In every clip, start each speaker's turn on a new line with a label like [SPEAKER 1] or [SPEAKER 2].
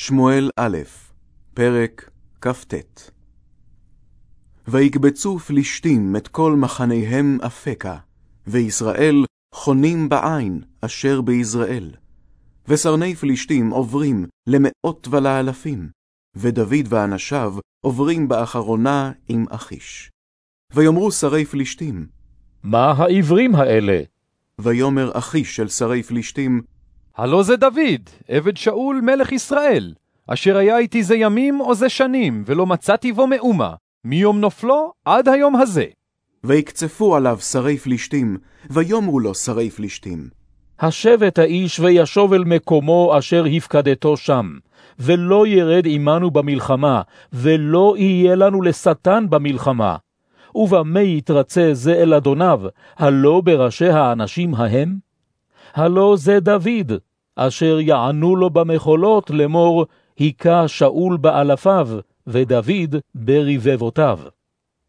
[SPEAKER 1] שמואל א', פרק כ"ט ויקבצו פלישתים את כל מחניהם אפקה, וישראל חונים בעין אשר ביזרעאל. וסרני פלישתים עוברים למאות ולאלפים, ודוד ואנשיו עוברים באחרונה עם אחיש. ויאמרו שרי פלישתים,
[SPEAKER 2] מה העברים האלה?
[SPEAKER 1] ויאמר אחיש של שרי פלישתים,
[SPEAKER 2] הלא זה דוד, עבד שאול מלך ישראל, אשר היה איתי זה ימים או זה שנים, ולא מצאתי בו מאומה, מיום נופלו עד היום הזה.
[SPEAKER 1] ויקצפו עליו שרי פלישתים, ויאמרו לו שרי פלישתים,
[SPEAKER 2] השב את האיש וישוב אל מקומו אשר הפקדתו שם, ולא ירד עמנו במלחמה, ולא יהיה לנו לשטן במלחמה. ובמה יתרצה זה אל אדוניו, הלא בראשי האנשים ההם? הלא זה דוד, אשר יענו לו במחולות לאמור, היכה שאול באלפיו, ודוד ברבבותיו.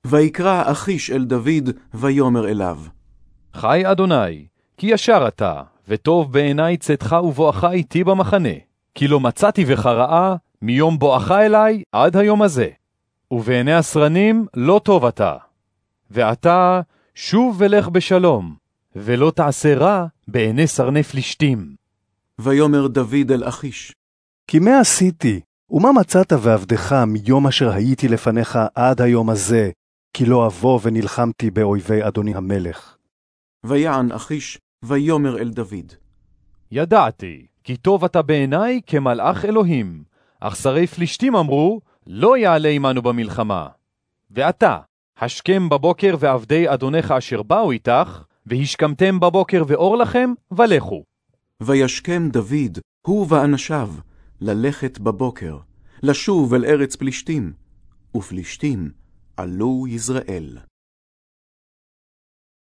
[SPEAKER 1] ויקרא אחיש אל דוד, ויאמר אליו,
[SPEAKER 2] חי אדוני, כי ישר אתה, וטוב בעיני צאתך ובואך איתי במחנה, כי לא מצאתי בך רעה מיום בואך אלי עד היום הזה. ובעיני הסרנים לא טוב אתה. ועתה שוב ולך בשלום, ולא תעשה רע בעיני סרני פלישתים.
[SPEAKER 1] ויאמר דוד אל אחיש,
[SPEAKER 3] כי מה עשיתי, ומה מצאת ועבדך מיום אשר הייתי לפניך עד היום הזה, כי לא אבוא ונלחמתי באויבי אדוני המלך.
[SPEAKER 1] ויען אחיש, ויאמר אל דוד,
[SPEAKER 2] ידעתי, כי טוב אתה בעיני כמלאך אלוהים, אך שרי פלישתים אמרו, לא יעלה עמנו במלחמה. ועתה, השכם בבוקר ועבדי אדונך אשר באו איתך, והשכמתם בבוקר ואור לכם, ולכו.
[SPEAKER 1] וישכם דוד, הוא ואנשיו, ללכת בבוקר, לשוב אל ארץ פלישתים, ופלישתים עלו יזרעאל.